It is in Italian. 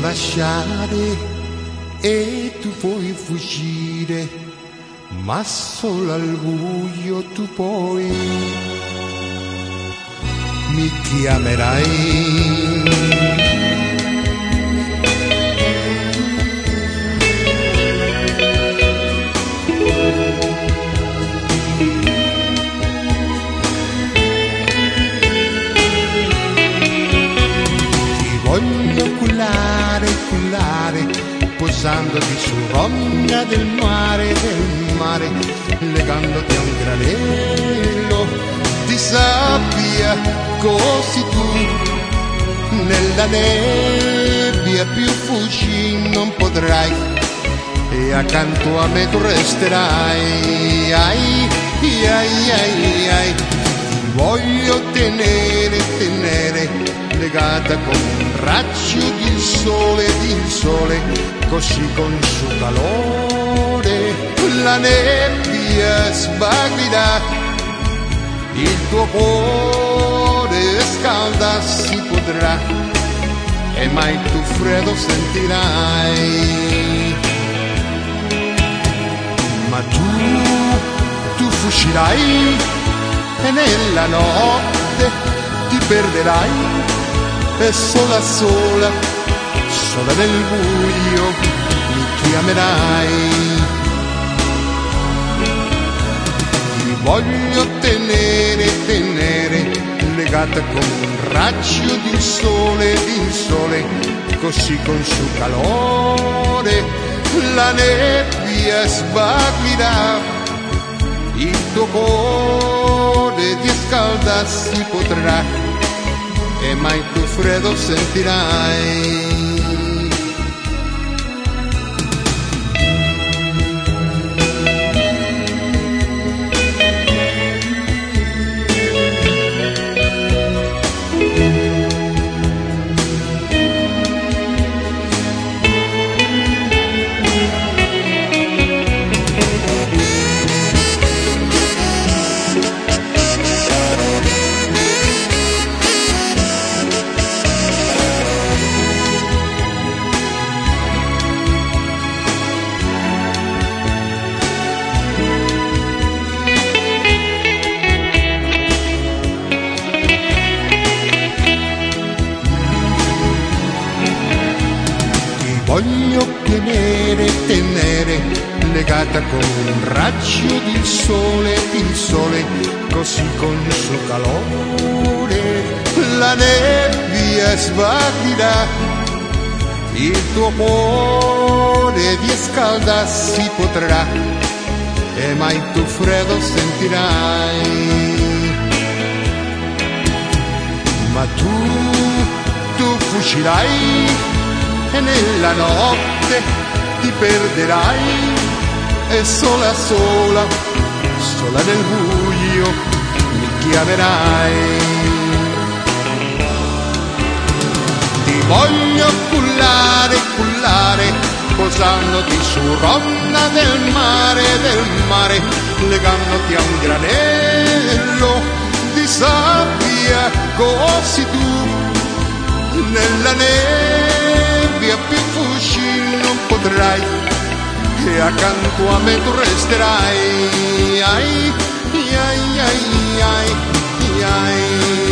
lasciare e tu puoi fuggire, ma solo al buio tu puoi. Mi chiamerai. Cullare, posandoti su rogna del mare, del mare, legandoti a un granello di sabbia, così tu nella nebbia più fuggi non potrai. E accanto a me tu resterai, ai, ai, ai, ai, ti voglio tenere, tenere legata con un raggio di sole, di sole, così con suo calore la nebbia sbaglirà, il tuo cuore scalda si potrà e mai tu freddo sentirai. Ma tu, tu fuggirai e nella notte ti perderai e sola sola, sola nel buio mi chiamerai. Ti voglio tenere, tenere, legata con un raggio di sole, di sole, così con suo calore la nebbia sbaglirà. Il tuo cuore di scalda si potrà e mai tu freddo sentirai. Voglio tenere, tenere, legata con un raggio di sole, il sole, così con il suo calore la nebbia svaghirà, il tuo cuore di scalda si potrà e mai tu freddo sentirai. Ma tu, tu fuggirai e nella notte ti perderai e sola sola, sola nel buio mi chiamerai. Ti voglio cullare, cullare, posandoti su ronna del mare, del mare, legandoti a un granello di sabbia, così tu nella neve via più fuggi non potrai e accanto a me tu resterai ai, ai, ai, ai, ai, ai.